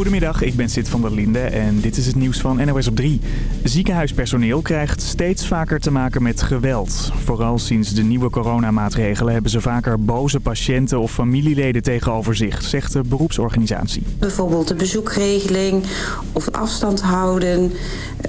Goedemiddag, ik ben Sid van der Linde en dit is het nieuws van NOS op 3. Ziekenhuispersoneel krijgt steeds vaker te maken met geweld. Vooral sinds de nieuwe coronamaatregelen hebben ze vaker boze patiënten of familieleden tegenover zich, zegt de beroepsorganisatie. Bijvoorbeeld de bezoekregeling of afstand houden,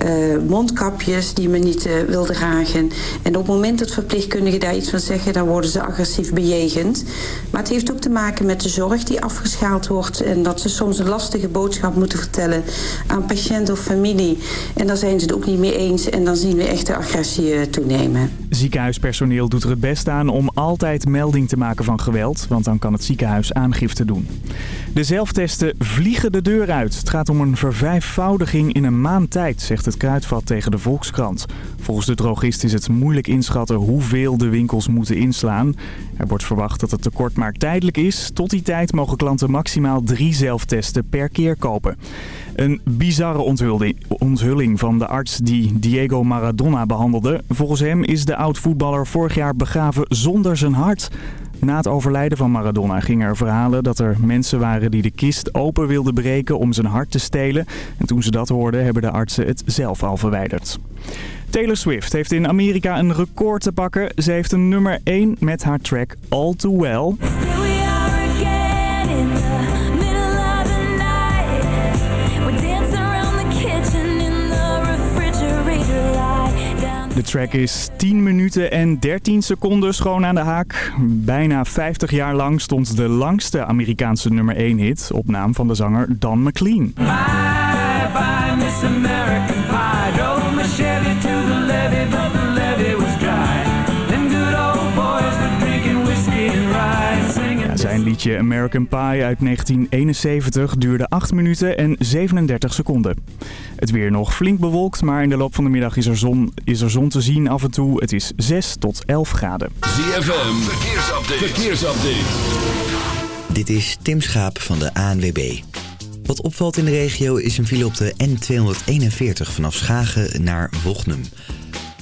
uh, mondkapjes die men niet uh, wil dragen. En op het moment dat verpleegkundigen daar iets van zeggen, dan worden ze agressief bejegend. Maar het heeft ook te maken met de zorg die afgeschaald wordt en dat ze soms een lastige boodschap moeten vertellen aan patiënt of familie. En daar zijn ze het ook niet mee eens en dan zien we echt de agressie eh, toenemen. Ziekenhuispersoneel doet er het best aan om altijd melding te maken van geweld, want dan kan het ziekenhuis aangifte doen. De zelftesten vliegen de deur uit. Het gaat om een vervijfvoudiging in een maand tijd, zegt het Kruidvat tegen de Volkskrant. Volgens de drogist is het moeilijk inschatten hoeveel de winkels moeten inslaan. Er wordt verwacht dat het tekort maar tijdelijk is. Tot die tijd mogen klanten maximaal drie zelftesten per keer kopen. Een bizarre onthulling van de arts die Diego Maradona behandelde. Volgens hem is de oud-voetballer vorig jaar begraven zonder zijn hart. Na het overlijden van Maradona gingen er verhalen dat er mensen waren die de kist open wilden breken om zijn hart te stelen. En toen ze dat hoorden hebben de artsen het zelf al verwijderd. Taylor Swift heeft in Amerika een record te pakken. Ze heeft een nummer 1 met haar track All Too Well. De track is 10 minuten en 13 seconden schoon aan de haak. Bijna 50 jaar lang stond de langste Amerikaanse nummer 1 hit op naam van de zanger Dan McLean. Liedje American Pie uit 1971 duurde 8 minuten en 37 seconden. Het weer nog flink bewolkt, maar in de loop van de middag is er zon, is er zon te zien af en toe. Het is 6 tot 11 graden. ZFM, verkeersupdate. verkeersupdate. Dit is Tim Schaap van de ANWB. Wat opvalt in de regio is een file op de N241 vanaf Schagen naar Wochnum.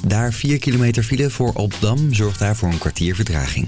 Daar 4 kilometer file voor Opdam zorgt daarvoor een kwartier vertraging.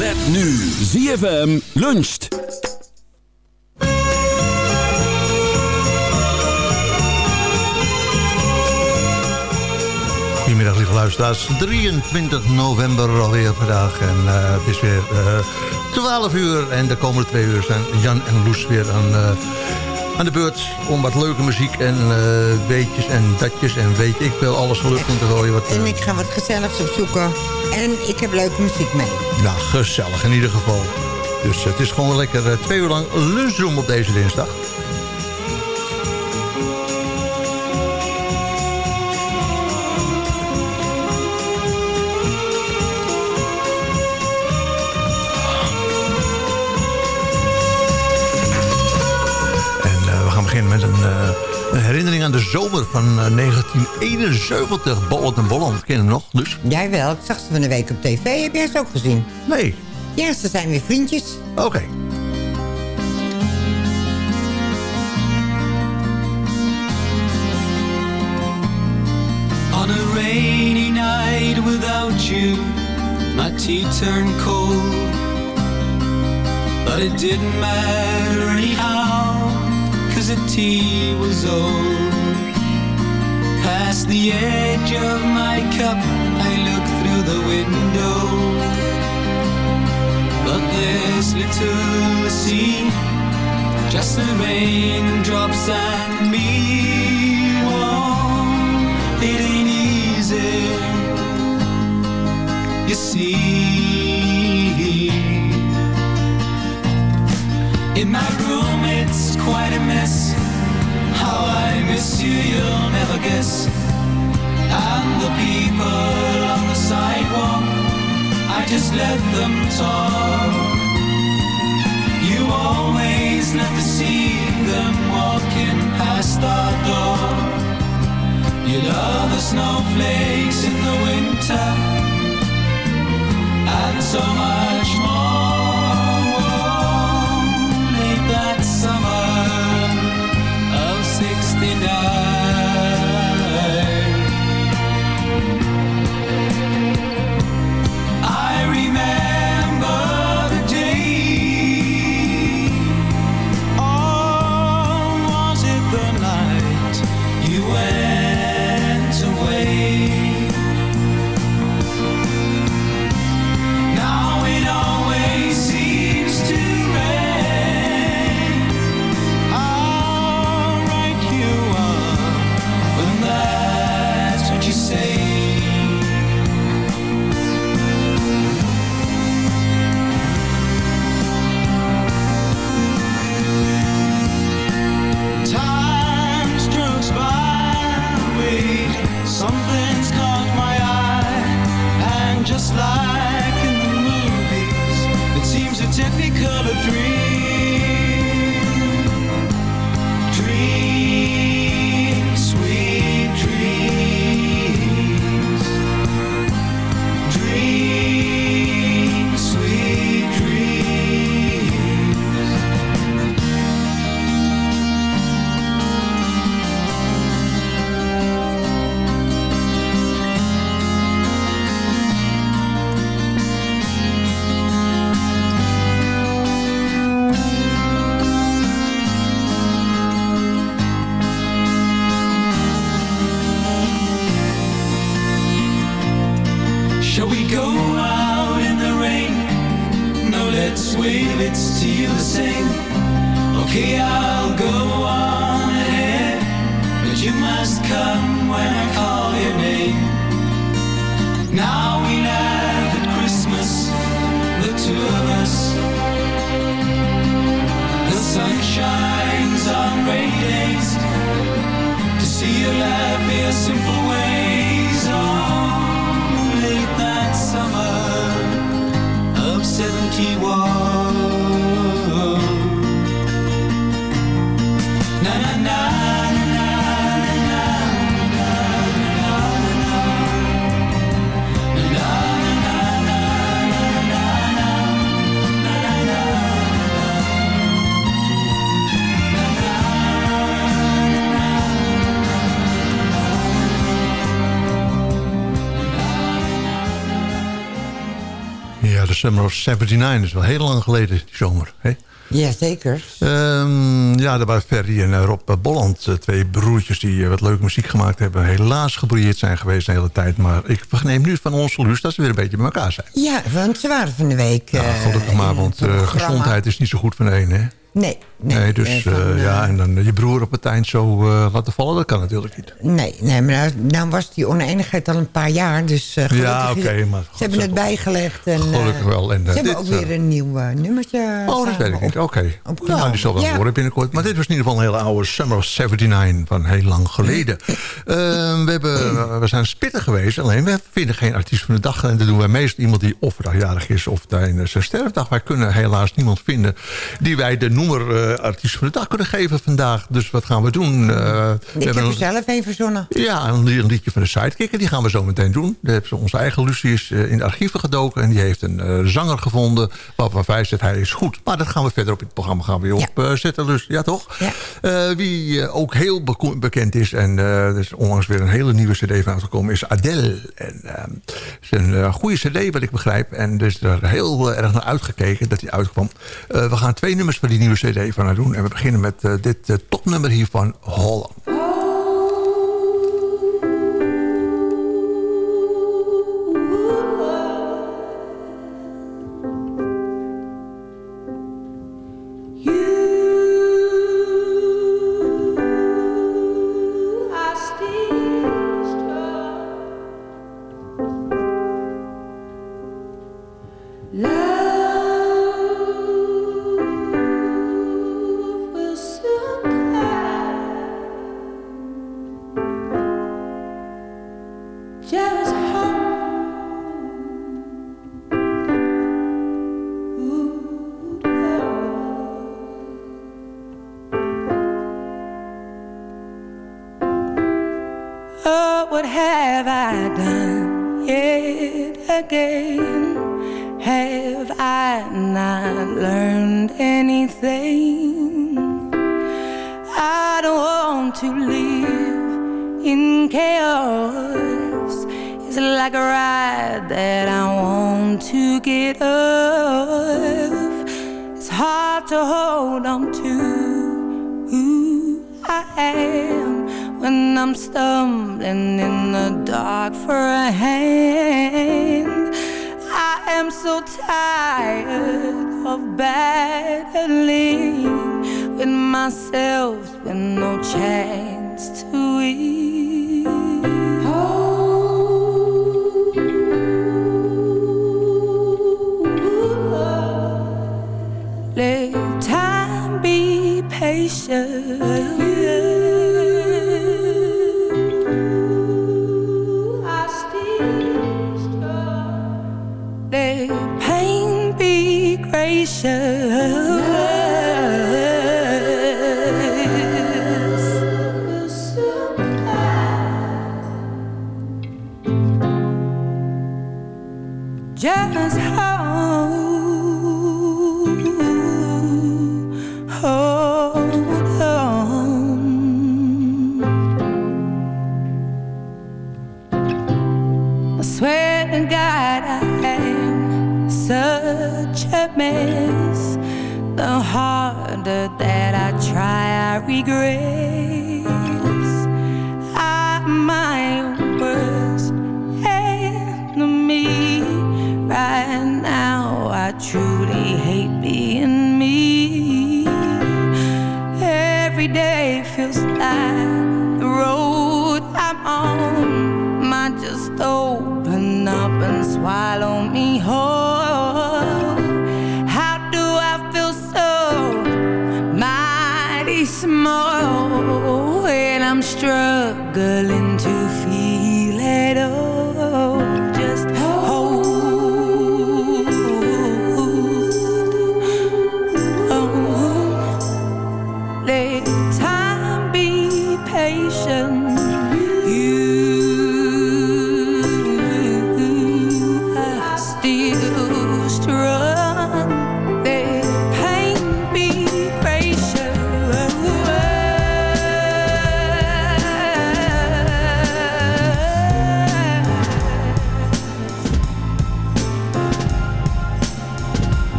Met nu ZFM luncht. Goedemiddag lieve luisteraars. 23 november alweer vandaag. En uh, het is weer uh, 12 uur. En de komende twee uur zijn Jan en Loes weer aan... Uh, aan de beurt om wat leuke muziek en uh, weetjes en datjes en weet ik veel alles gelukt in te gooien. Wat, uh... En ik ga wat gezelligs opzoeken. En ik heb leuke muziek mee. Nou, gezellig in ieder geval. Dus het is gewoon lekker uh, twee uur lang lunchroom op deze dinsdag. Aan de zomer van uh, 1971. Bollet en Bolland, ken je hem nog? Dus? Jawel, ik zag ze van de week op tv. Heb jij ze ook gezien? Nee. Ja, ze zijn weer vriendjes. Oké. Okay. On a rainy night without you My tea turned cold But it didn't matter anyhow Cause the tea was old Past the edge of my cup I look through the window. But there's little see Just the raindrops and me. Oh, It ain't easy. You see In my room it's quite a mess How I miss guess. And the people on the sidewalk, I just let them talk. You always to see them walking past our door. You love the snowflakes in the winter, and so much more. Late that summer happiness. To see your life is simple. Summer of 79 is wel heel lang geleden, die zomer. Hè? Jazeker. Ehm, ja, daar waren Ferry en eh, Rob Bolland, eh, twee broertjes die eh, wat leuke muziek gemaakt hebben. Helaas gebrouilleerd zijn geweest de hele tijd. Maar ik neem nu van ons Luus dat ze weer een beetje bij elkaar zijn. Ja, want ze waren van de week... Ja, eh, gelukkig maar, want eh, gezondheid is niet zo goed van de ene. Hè? Nee, nee. Nee, dus eh, van, eh, eh, ja, en dan eh, je broer op het eind zo eh, laten vallen, dat kan natuurlijk niet. Nee, nee, maar nou, nou was die oneenigheid al een paar jaar. Dus eh, gelukkig, Ja, oké, maar Ze hebben het bijgelegd. En, eh, Gelukkig wel. En, eh, ze hebben dit, ook weer eh, een nieuw eh, nummertje Oh, dat weet ik niet. Oké. opgenomen. Nou, die zal wel Ja. horen binnenkort. Maar dit was in ieder geval een hele oude Summer of 79 van heel lang geleden. Eh, we, hebben, we zijn spitten geweest. Alleen we vinden geen artiest van de dag. En dat doen wij meestal iemand die of dagjarig is of tijdens zijn sterfdag. Wij kunnen helaas niemand vinden die wij de noemer eh, artiest van de dag kunnen geven vandaag. Dus wat gaan we doen? Eh, we Ik heb hebben er zelf een verzonnen. ja, een, li- een liedje van de Sidekicker. Die gaan we zo meteen doen. Daar heeft ze onze eigen Lucius eh, in de archieven gedoken. En die heeft een zanger gevonden. Waarvan wij zegt hij is goed. Maar dat gaan we verder op het programma gaan we weer Ja. op eh, zetten. Dus ja, toch? Ja. Wie ook heel bekend is. En er is onlangs weer een hele nieuwe cd van uitgekomen. Is Adele. En eh, het is een goede cd wat ik begrijp. En dus er heel erg naar uitgekeken dat die uitkwam. We gaan twee nummers van die nieuwe cd van haar doen. En we beginnen met eh, dit eh, topnummer hier van Holland.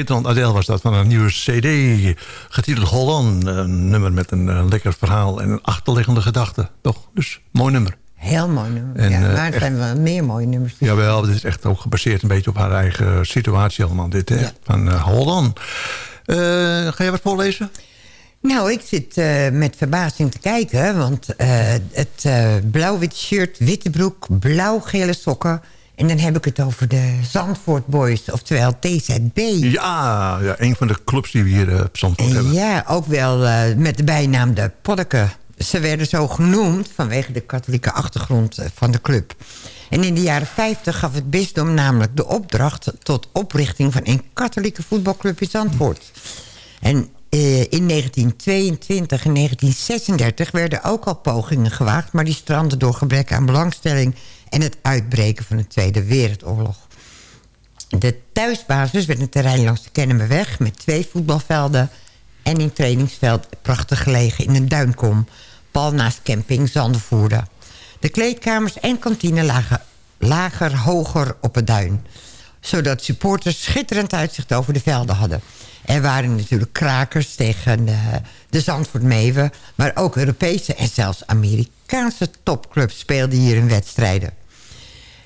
Schitterend Adele was dat van een nieuwe cd. Getiteld Holland. Een nummer met een eh, lekker verhaal en een achterliggende gedachte. Toch? Dus mooi nummer. Heel mooi nummer. En, ja, eh, maar er echt- zijn wel meer mooie nummers. Jawel, dit is echt ook gebaseerd een beetje op haar eigen situatie allemaal. Dit, hè? Ja. Van eh Holland. Ga je wat voorlezen? Nou, ik zit met verbazing te kijken. Want het blauw-wit shirt, witte broek, blauw-gele sokken. En dan heb ik het over de Zandvoort Boys, oftewel TZB. Ja, ja, een van de clubs die we hier eh, op Zandvoort hebben. Ja, ook wel eh, met de bijnaam de. Ze werden zo genoemd vanwege de katholieke achtergrond eh, van de club. En in de jaren 50 gaf het bisdom namelijk de opdracht... tot oprichting van een katholieke voetbalclub in Zandvoort. En in 1922 en 1936 werden ook al pogingen gewaagd... maar die strandden door gebrek aan belangstelling... en het uitbreken van de Tweede Wereldoorlog. De thuisbasis werd een terrein langs de Kennemerweg... met twee voetbalvelden en een trainingsveld prachtig gelegen in een duinkom... pal naast camping Zandervoerde. De kleedkamers en kantine lagen lager, hoger op het duin... zodat supporters schitterend uitzicht over de velden hadden. Er waren natuurlijk krakers tegen eh, de Zandvoort Meeuwen... maar ook Europese en zelfs Amerikaanse topclubs speelden hier in wedstrijden.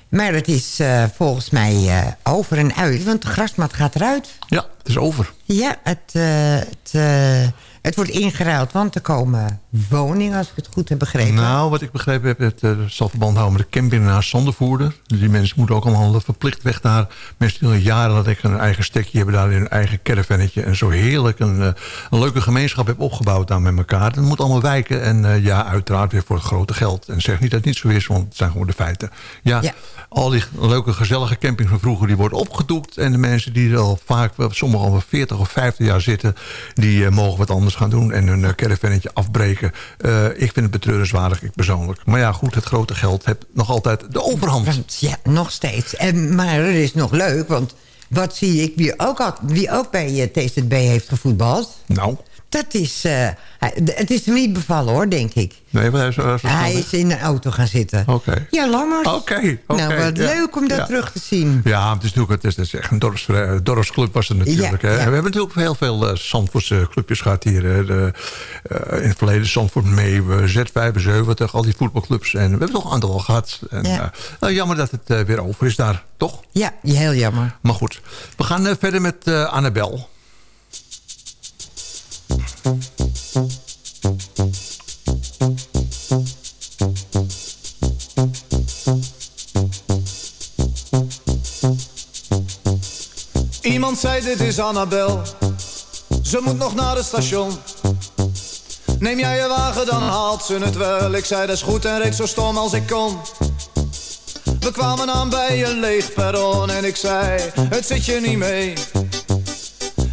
Maar het is eh, volgens mij eh, over en uit, want de grasmat gaat eruit. Ja, het is over. Ja, het, het, eh, het wordt ingeruild, want er komen woningen, als ik het goed heb begrepen. Nou, wat ik begrepen heb, het eh, zal verband houden met de camping naast Zandervoerder. Dus die mensen moeten ook allemaal verplicht weg daar. Mensen die al jaren dat ik een eigen stekje hebben daar in hun eigen caravannetje. En zo heerlijk een, eh, een leuke gemeenschap heb opgebouwd daar met elkaar. Dat moet allemaal wijken. En eh, ja, uiteraard weer voor het grote geld. En zeg niet dat het niet zo is, want het zijn gewoon de feiten. Ja, Ja. al die leuke gezellige camping van vroeger, die worden opgedoekt. En de mensen die er al vaak, sommigen al 40 of 50 jaar zitten... die mogen wat anders gaan doen en hun uh, caravannetje afbreken. Eh, ik vind het betreurenswaardig, ik persoonlijk. Maar ja, goed, het grote geld heeft nog altijd de overhand. Ja, nog steeds. En, maar het is nog leuk, want wat zie ik, wie ook, al, wie ook bij eh, TZB heeft gevoetbald... Nou, dat is, eh, het is hem niet bevallen hoor, denk ik. nee, wat hij is, hij is- Hij is in een auto gaan zitten. Oké. Ja, Lammers. Oké, oké, nou, wat ja. leuk om dat Ja. terug te zien. Ja, het is natuurlijk het is, het is echt een dorps, eh, dorpsclub was het natuurlijk. Ja, hè. we hebben natuurlijk heel veel uh, Zandvoortse clubjes gehad hier. hè. De, in het verleden Zandvoort Meeuwen, Z75, al die voetbalclubs. En we hebben toch een aantal al gehad. En, Ja. nou, jammer dat het weer over is daar, toch? Ja, heel jammer. Maar goed, we gaan verder met Annabel. Iemand zei dit is Annabel. Ze moet nog naar het station. Neem jij je wagen dan haalt ze het wel. Ik zei dat is goed en reed zo stom als ik kon. We kwamen aan bij een leeg perron En ik zei het zit je niet mee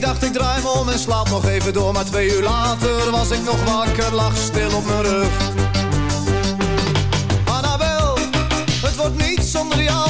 Ik dacht, ik draai om en slaap nog even door Maar twee uur later was ik nog wakker, lag stil op mijn rug. Annabel, het wordt niet zonder jou,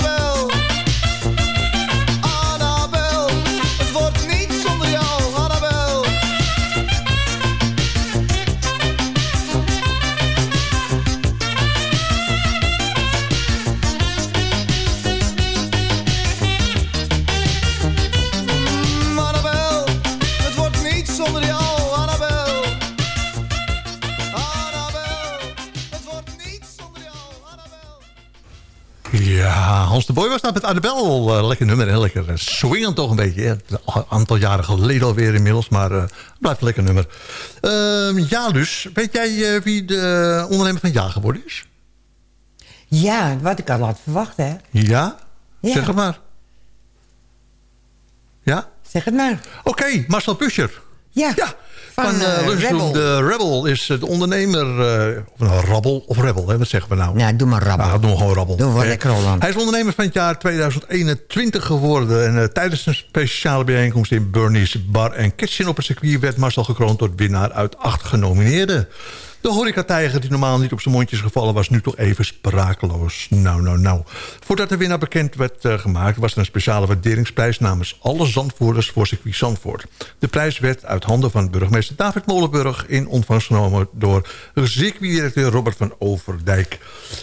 Hans de Boy was dat met Annabel. Uh, lekker nummer, hè? lekker uh, swingend toch een beetje. Een aantal jaren geleden alweer inmiddels, maar uh, blijft een lekker nummer. Ehm, ja, dus, weet jij uh, wie de ondernemer van Ja geworden is? Ja, wat ik al had verwacht, hè? Ja? Ja. Zeg het maar. Ja? Zeg het maar. Oké, Marcel Puscher. Ja, Ja, van, van eh, Lunchroom Rebel. de Rebel is de ondernemer... eh, of een Rabbel of Rebel, hè? wat zeggen we nou? Nou, doe maar rabbel. Nou, we gewoon Rabbel. Lekker Holland. Hij is ondernemer van het jaar 2021 geworden. En eh, tijdens een speciale bijeenkomst in Bernie's Bar en Kitchen op het circuit... werd Marcel gekroond tot winnaar uit acht genomineerden. De horecatijger die normaal niet op zijn mondjes gevallen was... nu toch even sprakeloos. Nou, nou, nou. Voordat de winnaar bekend werd eh, gemaakt... was er een speciale waarderingsprijs namens alle Zandvoerders voor circuit Zandvoort. De prijs werd uit handen van burgemeester David Molenburg... in ontvangst genomen door circuitdirecteur Robert van Overdijk.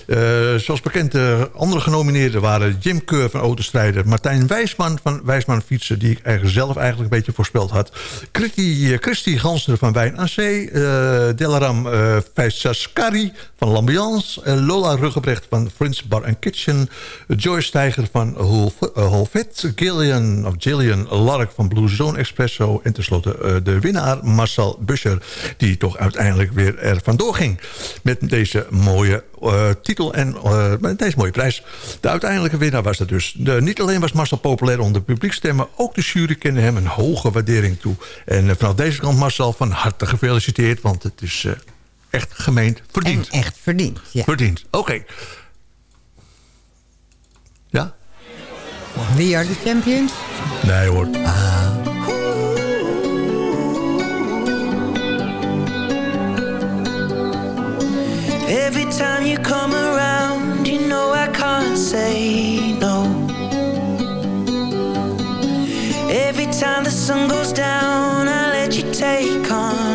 Eh, zoals bekend, de andere genomineerden waren Jim Keur van Autostrijder... Martijn Wijsman van Wijsman Fietsen... die ik eigenlijk zelf eigenlijk een beetje voorspeld had. Christy, eh, Christy Gansner van Wijn aan Zee. eh, Delaram eh Feisaskari van L'Ambiance. Lola Ruggebrecht van Friends Bar and Kitchen. Joyce Steiger van Holf- eh, Holvet. Gillian, of Gillian Lark van Blue Zone Espresso. En tenslotte eh, de winnaar Marcel Buscher... die toch uiteindelijk weer er vandoor ging. Met deze mooie eh, titel en met deze mooie prijs. De uiteindelijke winnaar was dat dus. De, niet alleen was Marcel populair onder publiekstemmen... ook de jury kende hem een hoge waardering toe. En vanaf deze kant Marcel van harte gefeliciteerd... want het is echt gemeend verdiend. En echt verdiend, ja. Verdiend, oké. Ja? We are the champions. Nee hoor. Every time you come around, you know I can't say no. Every time the sun goes down, I let you take control.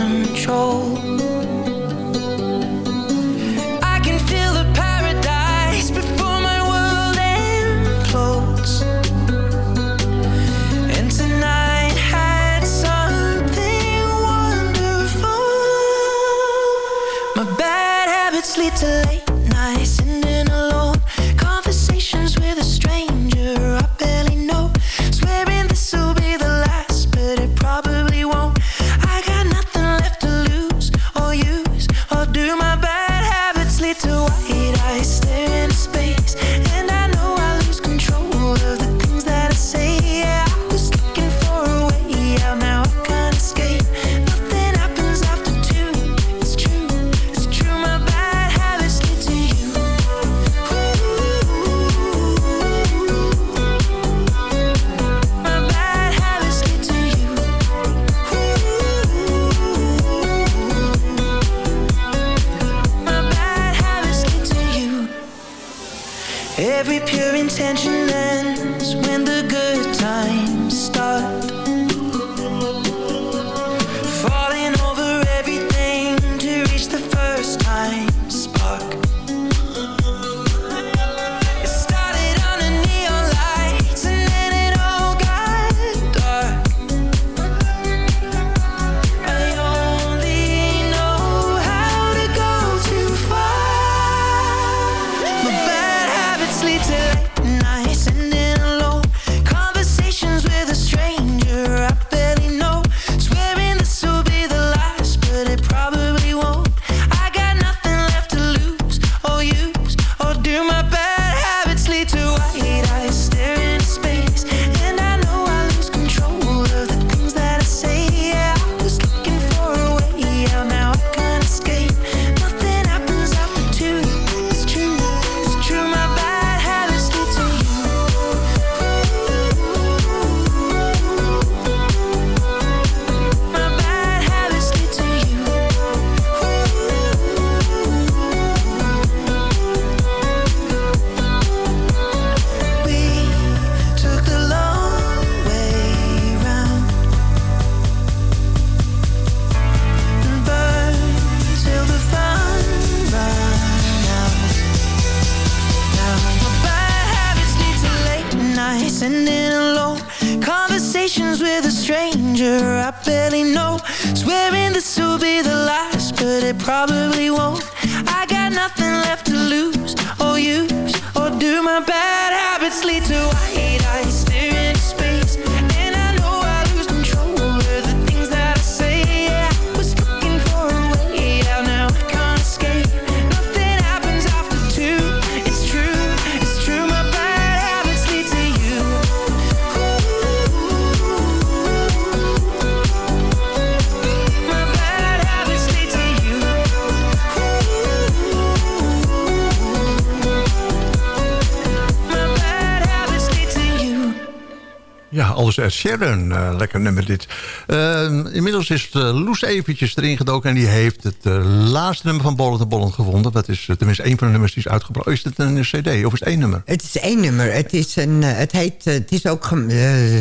Ed Sheeran. eh, lekker nummer dit. Eh, inmiddels is uh, Loes eventjes erin gedoken... en die heeft het eh, laatste nummer van Bollet en Bollet gevonden. Dat is eh, tenminste één van de nummers die is uitgebracht. Is het een cd of is het één nummer? Het is één nummer. Het is, een, eh, het heet, eh, het is ook... eh,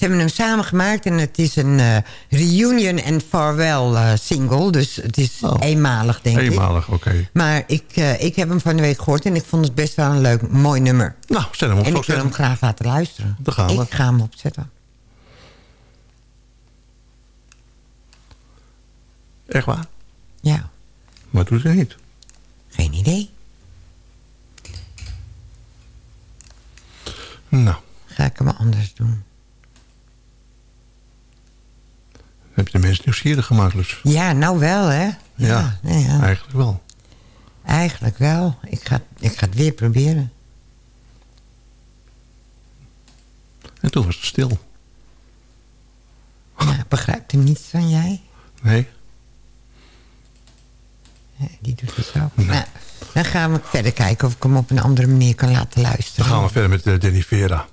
ze hebben hem samen gemaakt en het is een eh, reunion en farewell eh, single. Dus het is Oh. eenmalig, denk ik. Eenmalig, oké. Maar ik, eh, ik heb hem van de week gehoord en ik vond het best wel een leuk, mooi nummer. Nou, zet hem op. en ik wil hem graag laten luisteren. Daar gaan we. Ik ga hem opzetten. Echt waar? Ja, Maar doet het niet. geen idee. Nou, Ga ik hem anders doen. Heb je de mensen nieuwsgierig gemaakt, Loes? Ja, nou wel, hè? Ja, Ja, ja. eigenlijk wel. eigenlijk wel. Ik ga, ik ga het weer proberen. En toen was het stil. Ja, begrijpt er niets van jij? Nee? Die doet het zo. Nou, dan gaan we verder kijken of ik hem op een andere manier kan laten luisteren. Dan gaan we verder met eh, Danny Vera.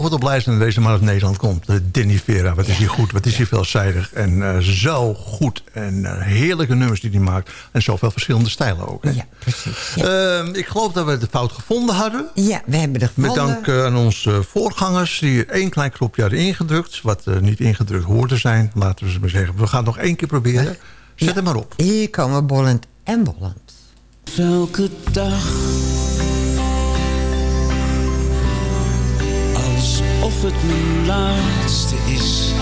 Blij zijn dat deze man uit Nederland komt. De Denny Vera, wat is hij goed, wat is hij veelzijdig. En eh, zo goed en eh, heerlijke nummers die hij maakt. En zoveel verschillende stijlen ook. Hè? Ja, precies. Ehm, ik geloof dat we de fout gevonden hadden. Ja, we hebben de Met gevonden. dank eh, aan onze voorgangers die één klein knopje hadden ingedrukt. Wat niet ingedrukt hoorde zijn. Laten we ze maar zeggen. We gaan het nog één keer proberen. Zet hem maar op. Hier komen bollend en bollend. Welke dag Alsof het mijn laatste is.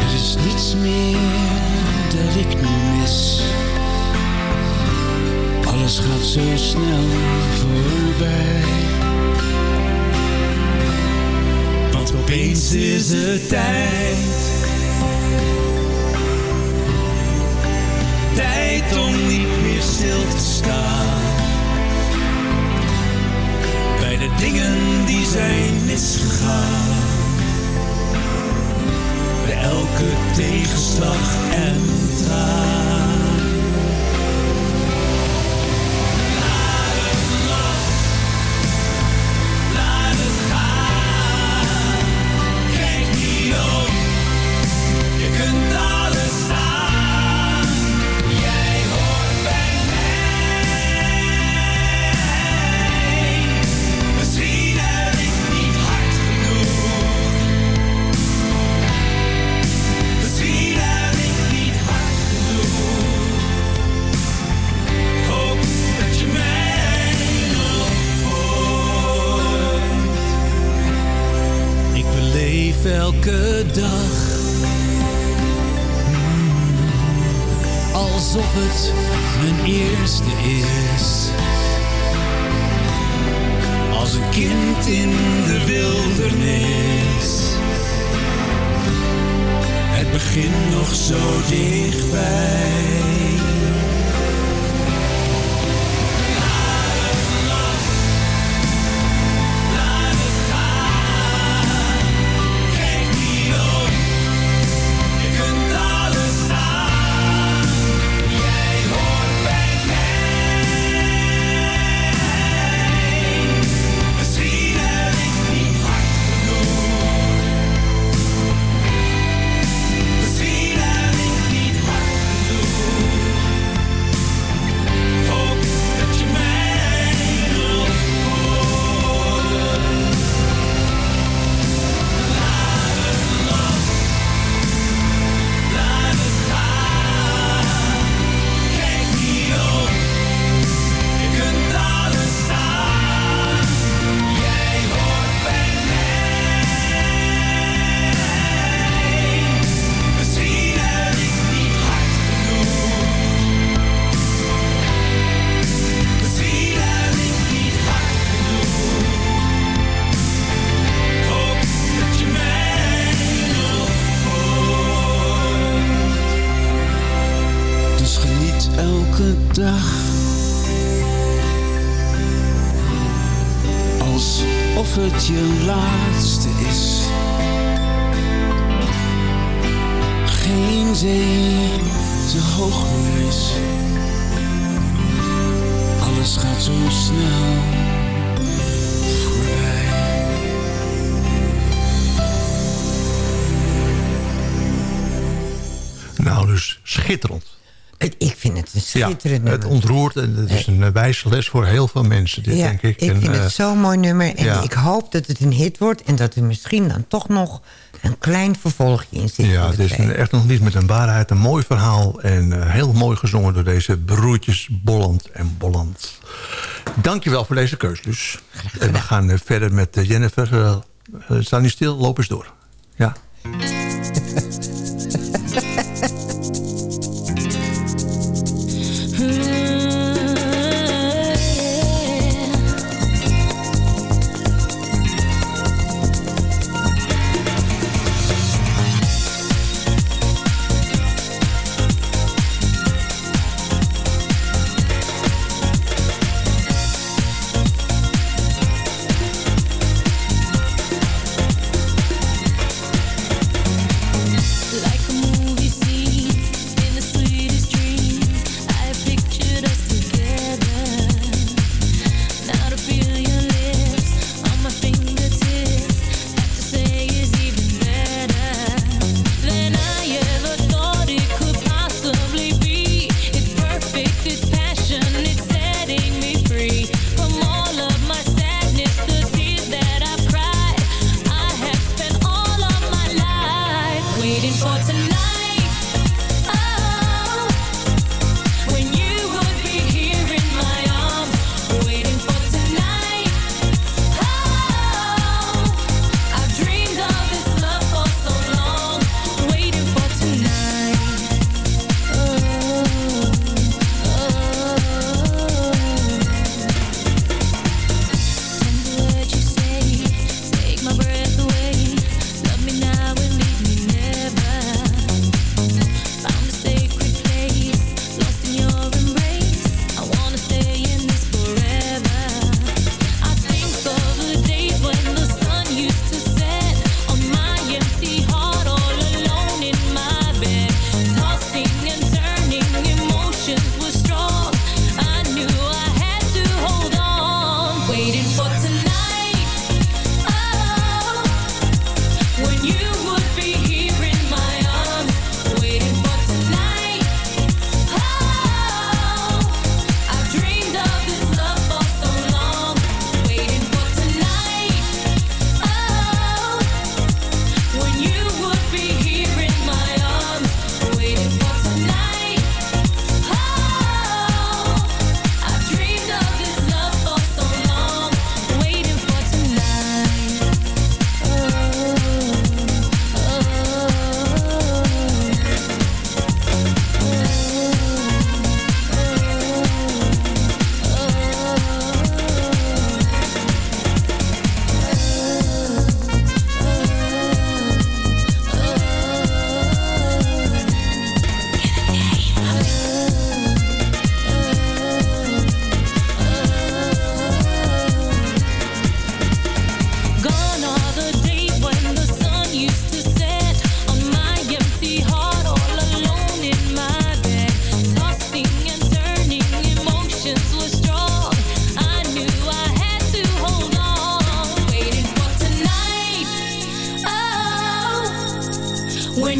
Er is niets meer dat ik nu mis. Alles gaat zo snel voorbij. Want opeens is het tijd. Tijd om niet meer stil te staan. De dingen die zijn misgegaan. Bij elke tegenslag en traan. Dag. alsof het mijn eerste is. Als een kind in de wildernis. Het begint nog zo dichtbij. Alles gaat zo snel voorbij. Nou, dus schitterend. Het- Ik vind het een Ja, schitterend het nummer. ontroert en het is een eh, wijze les voor heel veel mensen, dit ja, denk ik. ik En, vind eh, het zo'n mooi nummer. En ja. ik hoop dat het een hit wordt. En dat er misschien dan toch nog een klein vervolgje in zit. Ja, het is een, echt nog niet met een waarheid. Een mooi verhaal en eh, heel mooi gezongen door deze broertjes Bolland en Bolland. Dankjewel voor deze keus, Luus. En we gaan eh, verder met eh, Jennifer. eh, eh, sta niet stil, loop eens door. Ja.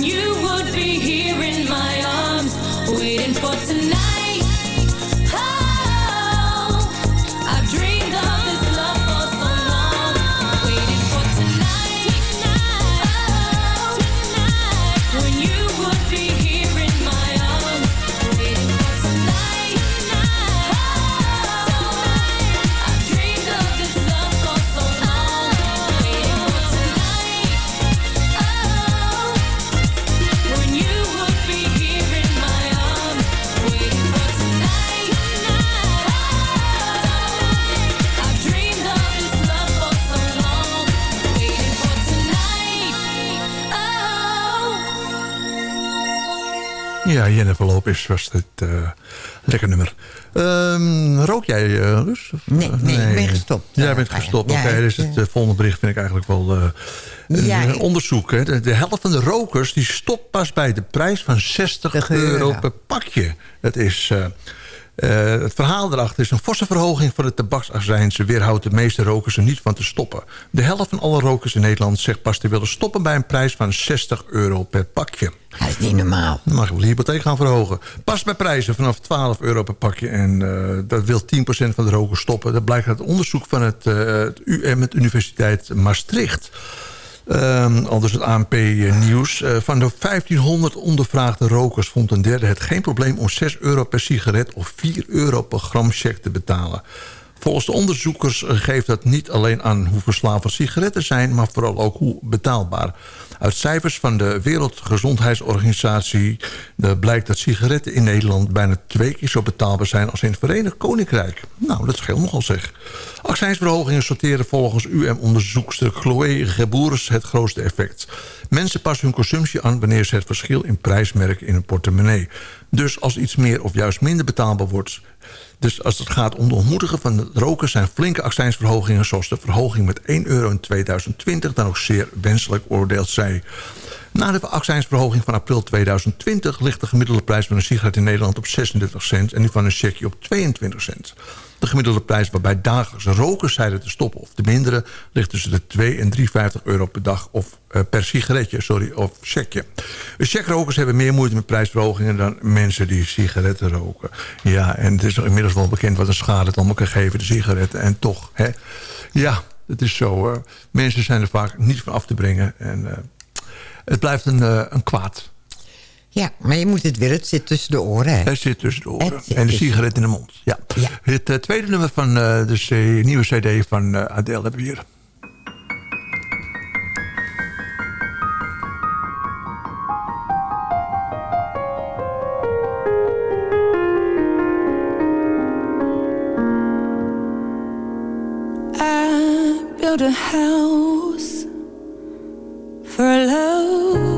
you Ja, Jennifer Lopez was dit eh, lekker nummer. Ehm, rook jij, eh Lus? Of, Nee, eh, nee, ik ben gestopt. Jij bent gestopt, oké. dus het eh, eh, volgende bericht vind ik eigenlijk wel eh, een Ja, eh, onderzoek. Hè. De, de helft van de rokers die stopt pas bij de prijs van 60 60 euro euro. per pakje. Dat is... eh, het verhaal erachter is een forse verhoging van de tabaksazijn. Ze weerhoudt de meeste rokers er niet van te stoppen. De helft van alle rokers in Nederland zegt pas te willen stoppen... bij een prijs van 60 euro per pakje. Dat is niet normaal. Dan mag je wel de hypotheek gaan verhogen. Pas bij prijzen vanaf 12 euro per pakje. En eh, dat wil 10% van de rokers stoppen. Dat blijkt uit onderzoek van het, eh, het UM, het Universiteit Maastricht. Ehm al dus het ANP-nieuws. Eh, van de 1500 ondervraagde rokers vond een derde het geen probleem... om 6 euro per sigaret of 4 euro per gram check te betalen. Volgens de onderzoekers geeft dat niet alleen aan hoe verslavend sigaretten zijn... maar vooral ook hoe betaalbaar. Uit cijfers van de Wereldgezondheidsorganisatie eh, blijkt dat sigaretten in Nederland... bijna twee keer zo betaalbaar zijn als in het Verenigd Koninkrijk. Nou, dat scheelt nogal zeg. Accijnsverhogingen sorteren volgens UM-onderzoekster Chloé Geboers het grootste effect. Mensen passen hun consumptie aan wanneer ze het verschil in prijs merken in hun portemonnee. Dus als iets meer of juist minder betaalbaar wordt... Dus als het gaat om de ontmoedigen van de roken... zijn flinke accijnsverhogingen zoals de verhoging met 1 euro in 2020... dan ook zeer wenselijk, oordeelt zij. Na de accijnsverhoging van april 2020... ligt de gemiddelde prijs van een sigaret in Nederland op 36 cent... en die van een checkje op 22 cent. De gemiddelde prijs waarbij dagelijks rokers zeiden te stoppen of te minderen... ligt tussen de 2 en 3,50 euro per dag of eh, per sigaretje, sorry, of checkje. De checkrokers hebben meer moeite met prijsverhogingen... dan mensen die sigaretten roken. Ja, en het is inmiddels wel bekend wat een schade het allemaal kan geven, de sigaretten. En toch, hè, ja, het is zo. eh, mensen zijn er vaak niet van af te brengen. En eh, het blijft een, eh, een kwaad. Ja, maar je moet het weer. Het zit tussen de oren. Hè? Het zit tussen de oren. En de sigaret in de mond. Ja. Ja. Het eh, tweede nummer van eh, de C- nieuwe cd van eh, Adele hebben we hier. I built a house for love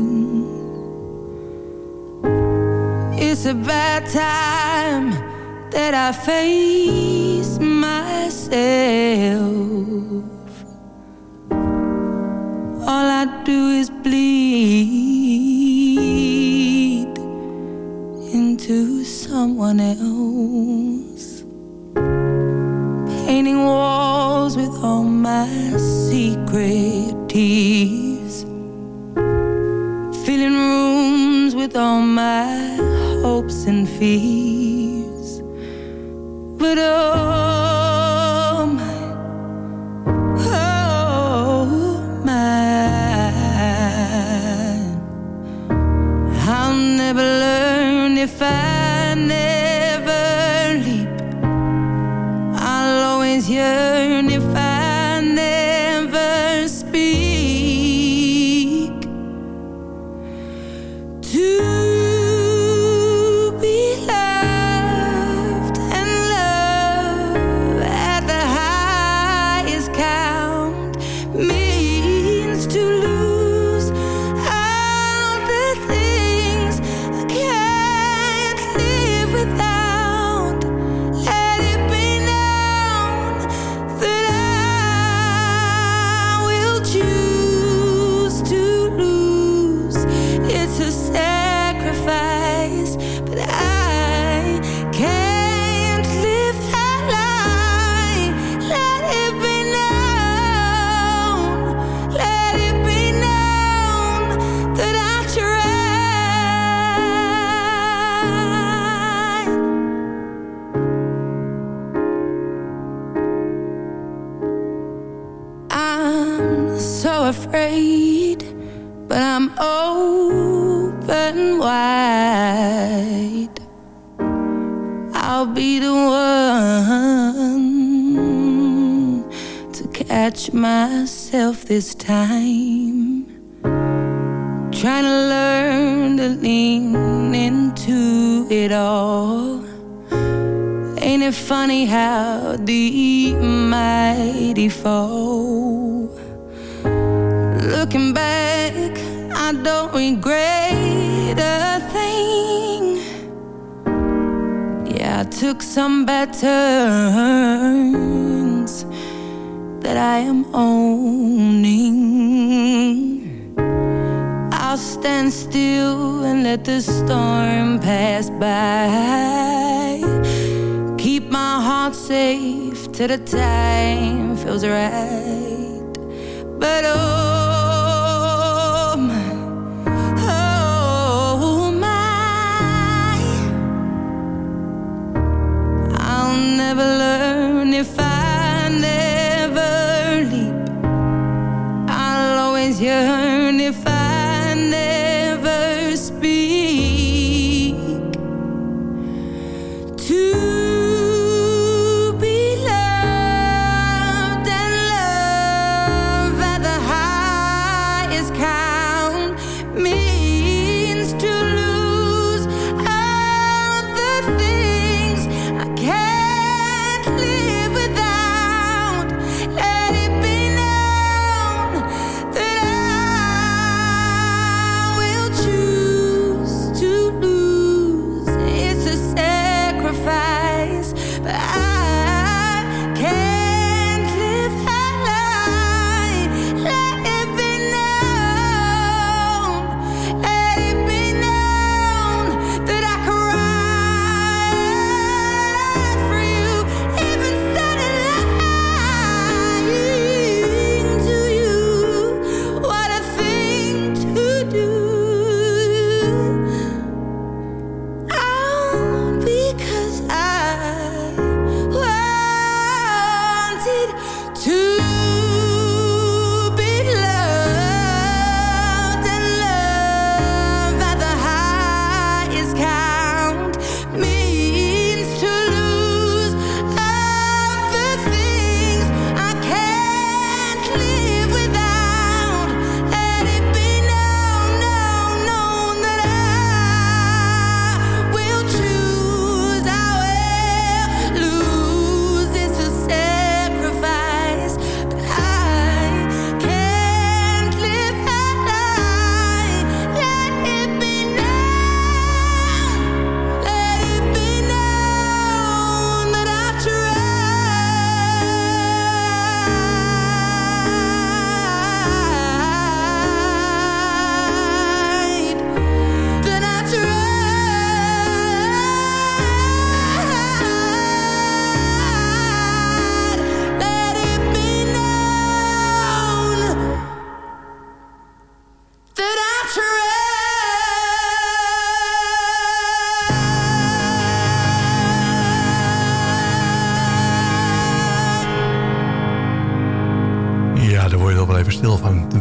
It's a bad time that I face myself. All I do is bleed into someone else painting walls with all my secret tears, filling rooms with all my hopes and fears. But oh my, oh my, I'll never learn if I never leap. I'll always yearn this time. Trying to learn to lean into it all. Ain't it funny how deep mighty fall? Looking back, I don't regret a thing. Yeah, I took some bad turns I am owning. I'll stand still and let the storm pass by. Keep my heart safe till the time feels right. But oh, oh my, oh never learn if I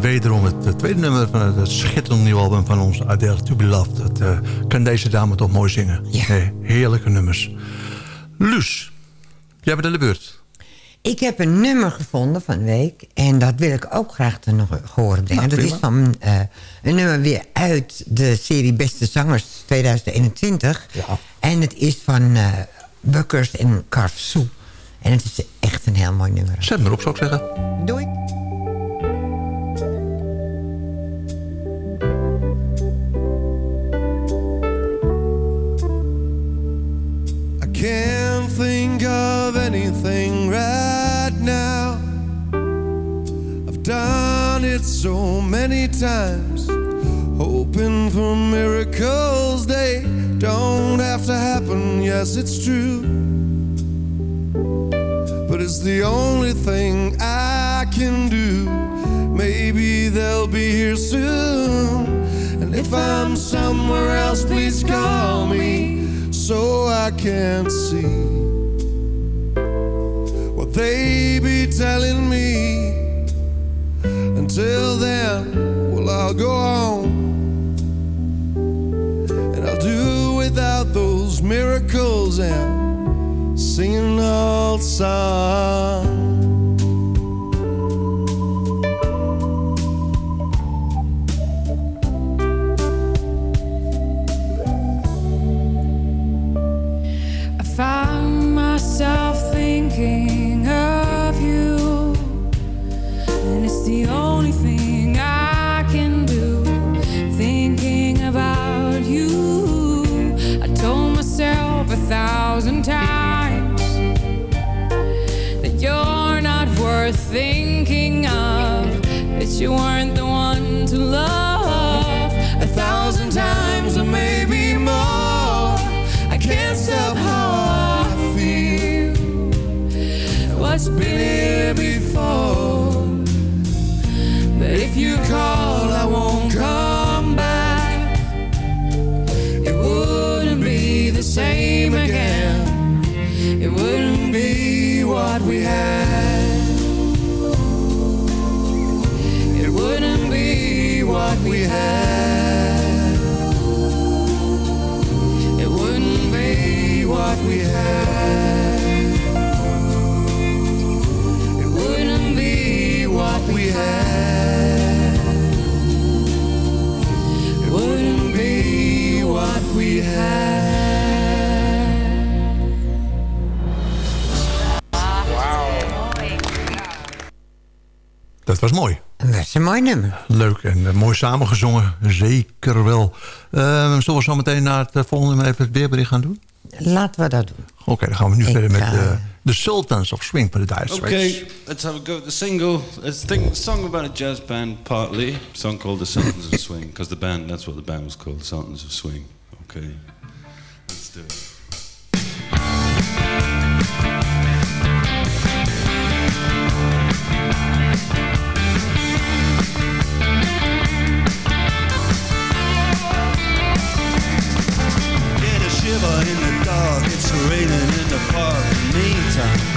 Wederom het, tweede nummer van het, schitterende nieuwe album van ons, Adele To Be Loved. Dat eh, kan deze dame toch mooi zingen. Hey, heerlijke nummers. Luus, jij bent aan de beurt. Ik heb een nummer gevonden van de week. En dat wil ik ook graag te nog horen brengen. Nou, dat is van eh, een nummer weer uit de serie Beste Zangers 2021. Ja. En het is van eh Bukkers en Karfsoe. En het is echt een heel mooi nummer. Zet maar op, zou ik zeggen. Doei. I can't think of anything right now. I've done it so many times, hoping for miracles. They don't have to happen, yes, it's true. But it's the only thing I can do. Maybe they'll be here soon. And if I'm somewhere else, please call me so I can see they be telling me. Until then. well, I'll go on. And I'll do without those miracles and singing old songs. I found myself thinking thinking of, that you weren't the one to love. A thousand had. It wouldn't be what we had. It wouldn't be what we had. It wouldn't be what we had. Dat was mooi. Dat is een mooi nummer. Leuk en eh, mooi samengezongen. Zeker wel. Uh, zullen we zo meteen naar het eh, volgende nummer even het weerbericht gaan doen? Laten we dat doen. Oké, dan gaan we nu Ik, verder met eh, uh, The Sultans of Swing van de Dire Straits. Okay, let's have a go at the single. It's a song about a jazz band, partly. A song called The Sultans of Swing, because the band, that's what the band was called, The Sultans of Swing. Okay, let's do it. In the park. Meantime,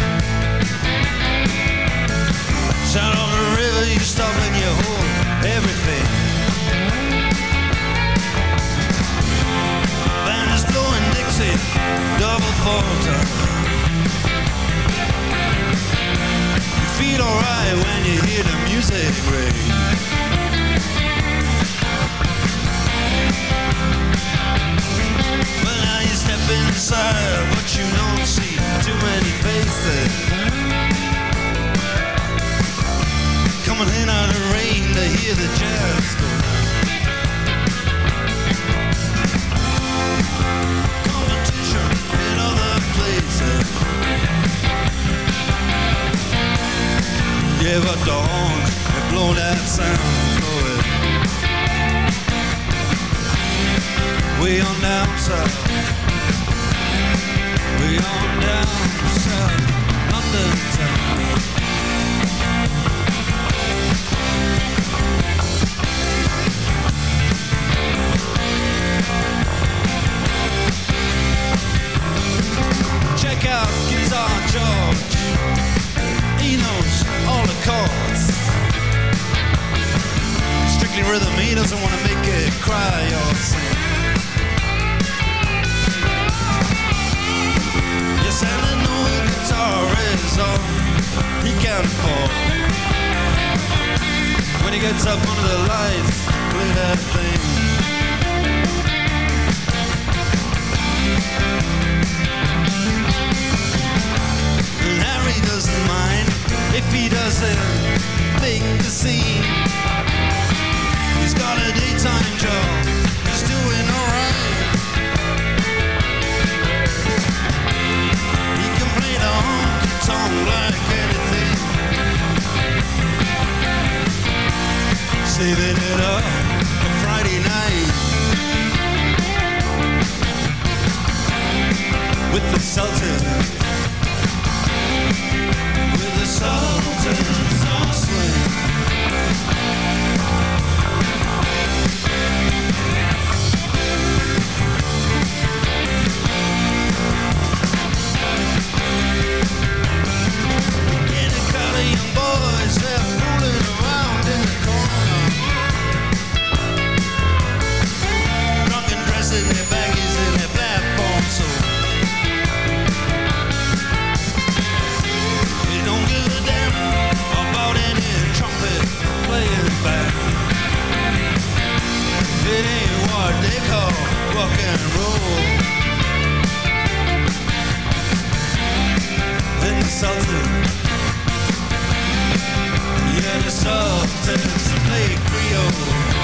the jazz. Competition in other places. Blow that sound. Way on down south. Way on down Strictly rhythm, he doesn't want to make it cry or sing. Yes, and I know the guitar is all he can afford. When he gets up under the lights, play that thing. And Harry doesn't mind if he doesn't make the scene. Saving it up for Friday night. With the Sultans. It ain't what they call rock and roll. The Sultan, yeah, the play Creole.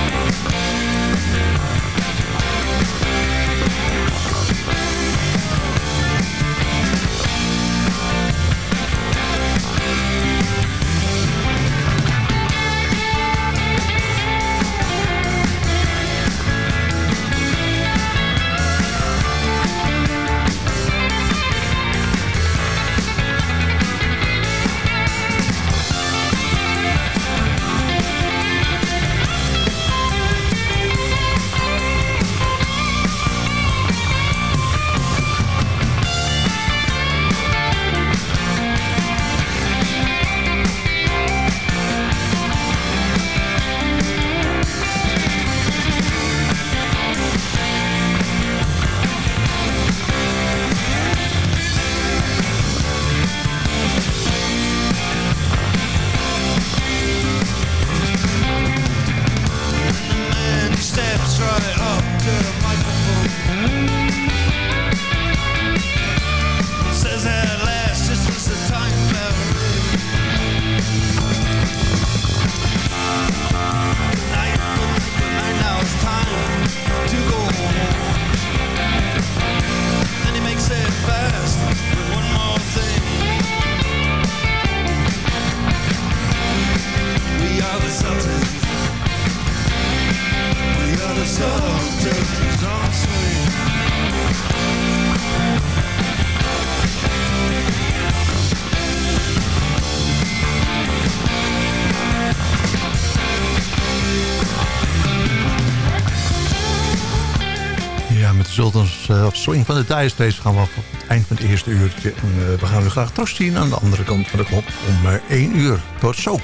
Of Swing van de Straits gaan we op het eind van het eerste uurtje. Eh, we gaan u graag terugzien aan de andere kant van de klok om eh, één uur. Tot zo.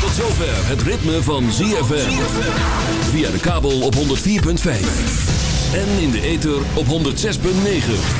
Tot zover het ritme van ZFM. Via de kabel op 104.5. En in de ether op 106.9.